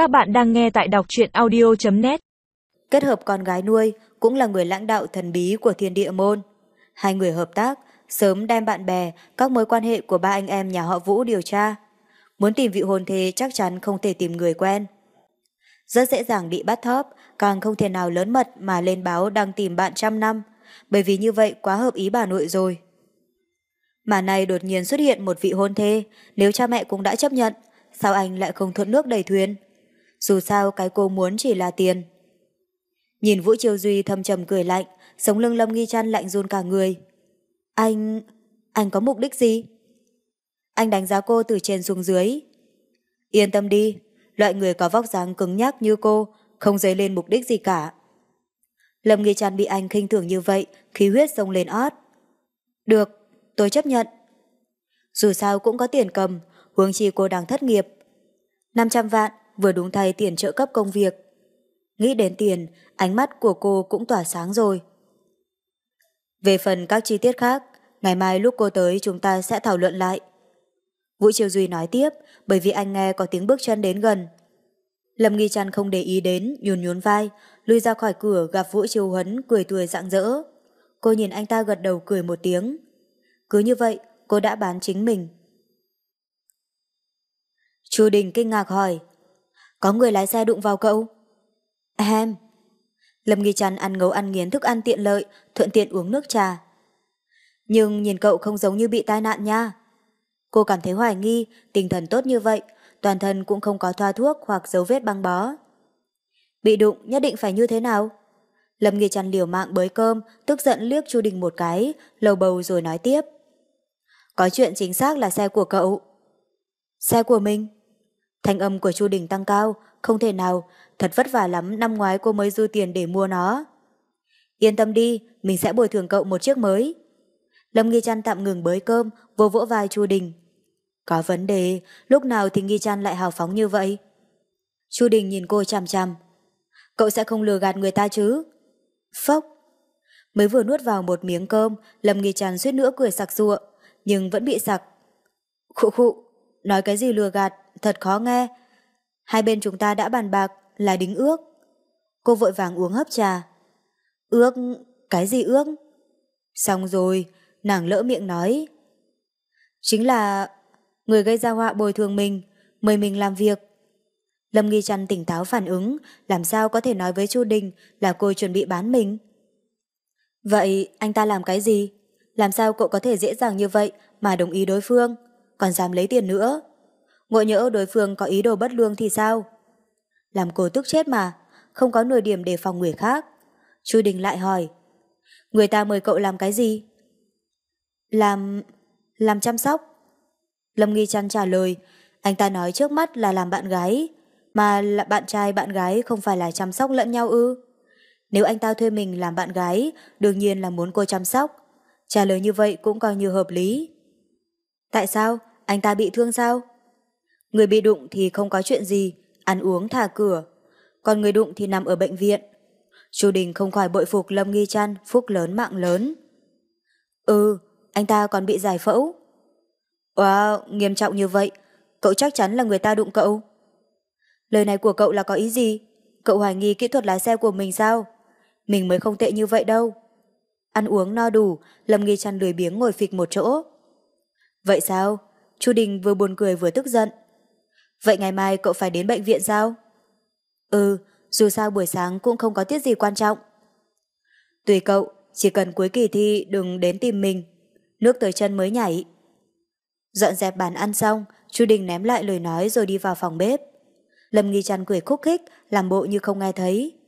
Các bạn đang nghe tại đọc truyện audio.net Kết hợp con gái nuôi cũng là người lãnh đạo thần bí của thiên địa môn. Hai người hợp tác, sớm đem bạn bè, các mối quan hệ của ba anh em nhà họ Vũ điều tra. Muốn tìm vị hôn thê chắc chắn không thể tìm người quen. Rất dễ dàng bị bắt thóp, càng không thể nào lớn mật mà lên báo đang tìm bạn trăm năm, bởi vì như vậy quá hợp ý bà nội rồi. Mà nay đột nhiên xuất hiện một vị hôn thê, nếu cha mẹ cũng đã chấp nhận, sao anh lại không thuận nước đầy thuyền? Dù sao cái cô muốn chỉ là tiền. Nhìn Vũ Triều Duy thâm trầm cười lạnh, sống lưng Lâm Nghi Trăn lạnh run cả người. Anh... anh có mục đích gì? Anh đánh giá cô từ trên xuống dưới. Yên tâm đi, loại người có vóc dáng cứng nhắc như cô, không dấy lên mục đích gì cả. Lâm Nghi Trăn bị anh khinh thường như vậy, khí huyết sông lên ót. Được, tôi chấp nhận. Dù sao cũng có tiền cầm, huống chi cô đang thất nghiệp. 500 vạn, vừa đúng thay tiền trợ cấp công việc. Nghĩ đến tiền, ánh mắt của cô cũng tỏa sáng rồi. Về phần các chi tiết khác, ngày mai lúc cô tới chúng ta sẽ thảo luận lại. Vũ Triều Duy nói tiếp, bởi vì anh nghe có tiếng bước chân đến gần. Lâm Nghi Trăn không để ý đến, nhún nhún vai, lui ra khỏi cửa gặp Vũ Triều Huấn cười tươi rạng rỡ. Cô nhìn anh ta gật đầu cười một tiếng. Cứ như vậy, cô đã bán chính mình. Chu Đình kinh ngạc hỏi, có người lái xe đụng vào cậu? Em. Lâm Nghi Trăn ăn ngấu ăn nghiến thức ăn tiện lợi, thuận tiện uống nước trà. Nhưng nhìn cậu không giống như bị tai nạn nha. Cô cảm thấy hoài nghi, tinh thần tốt như vậy, toàn thân cũng không có thoa thuốc hoặc dấu vết băng bó. Bị đụng nhất định phải như thế nào? Lâm Nghi Trăn liều mạng bới cơm, tức giận liếc Chu Đình một cái, lầu bầu rồi nói tiếp. Có chuyện chính xác là xe của cậu. Xe của mình? Thanh âm của Chu Đình tăng cao, không thể nào, thật vất vả lắm năm ngoái cô mới dư tiền để mua nó. Yên tâm đi, mình sẽ bồi thường cậu một chiếc mới. Lâm Nghi Trăn tạm ngừng bới cơm, vô vỗ vai Chu Đình. Có vấn đề, lúc nào thì Nghi Trăn lại hào phóng như vậy? Chu Đình nhìn cô chằm chằm. Cậu sẽ không lừa gạt người ta chứ? Phốc. Mới vừa nuốt vào một miếng cơm, Lâm Nghi Trăn suýt nữa cười sặc sụa, nhưng vẫn bị sặc. Khụ khụ, nói cái gì lừa gạt, thật khó nghe. Hai bên chúng ta đã bàn bạc là đính ước. Cô vội vàng uống hấp trà. Ước? Cái gì ước? Xong rồi, nàng lỡ miệng nói. Chính là người gây ra họa bồi thường mình, mời mình làm việc. Lâm Nghi Trăn tỉnh táo phản ứng, làm sao có thể nói với Chu Đình là cô chuẩn bị bán mình. Vậy anh ta làm cái gì? Làm sao cậu có thể dễ dàng như vậy mà đồng ý đối phương, còn dám lấy tiền nữa? Ngộ nhỡ đối phương có ý đồ bất lương thì sao? Làm cô tức chết mà, không có nửa điểm để phòng người khác. Chu Đình lại hỏi, người ta mời cậu làm cái gì? Làm... làm chăm sóc. Lâm Nghi Trăn trả lời, anh ta nói trước mắt là làm bạn gái, mà là bạn trai bạn gái không phải là chăm sóc lẫn nhau ư. Nếu anh ta thuê mình làm bạn gái, đương nhiên là muốn cô chăm sóc. Trả lời như vậy cũng coi như hợp lý. Tại sao? Anh ta bị thương sao? Người bị đụng thì không có chuyện gì, ăn uống thả cửa. Còn người đụng thì nằm ở bệnh viện. Chu Đình không khỏi bội phục Lâm Nghi Trăn, phúc lớn mạng lớn. Ừ, anh ta còn bị giải phẫu. Wow, nghiêm trọng như vậy, cậu chắc chắn là người ta đụng cậu. Lời này của cậu là có ý gì? Cậu hoài nghi kỹ thuật lái xe của mình sao? Mình mới không tệ như vậy đâu. Ăn uống no đủ, Lâm Nghi Trăn lười biếng ngồi phịch một chỗ. Vậy sao? Chu Đình vừa buồn cười vừa tức giận. Vậy ngày mai cậu phải đến bệnh viện sao? Ừ, dù sao buổi sáng cũng không có tiết gì quan trọng. Tùy cậu, chỉ cần cuối kỳ thi đừng đến tìm mình. Nước tới chân mới nhảy. Dọn dẹp bàn ăn xong, Chu Đình ném lại lời nói rồi đi vào phòng bếp. Lâm Nghi chăn cười khúc khích, làm bộ như không nghe thấy.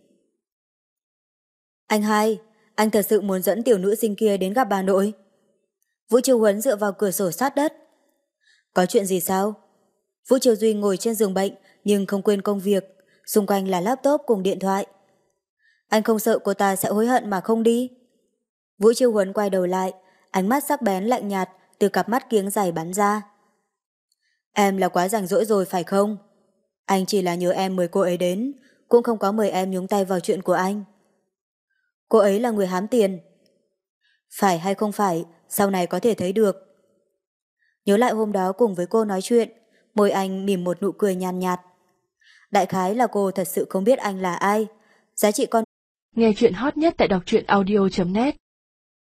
Anh hai, anh thật sự muốn dẫn tiểu nữ sinh kia đến gặp bà nội. Vũ Chiêu Huấn dựa vào cửa sổ sát đất. Có chuyện gì sao? Vũ Triều Duy ngồi trên giường bệnh nhưng không quên công việc, xung quanh là laptop cùng điện thoại. Anh không sợ cô ta sẽ hối hận mà không đi. Vũ Triều Huấn quay đầu lại, ánh mắt sắc bén lạnh nhạt từ cặp mắt kiếng dày bắn ra. Em là quá rảnh rỗi rồi phải không? Anh chỉ là nhớ em mời cô ấy đến, cũng không có mời em nhúng tay vào chuyện của anh. Cô ấy là người hám tiền. Phải hay không phải, sau này có thể thấy được. Nhớ lại hôm đó cùng với cô nói chuyện, môi anh mỉm một nụ cười nhàn nhạt, nhạt. Đại khái là cô thật sự không biết anh là ai. Giá trị con... Nghe chuyện hot nhất tại đọc truyện audio.net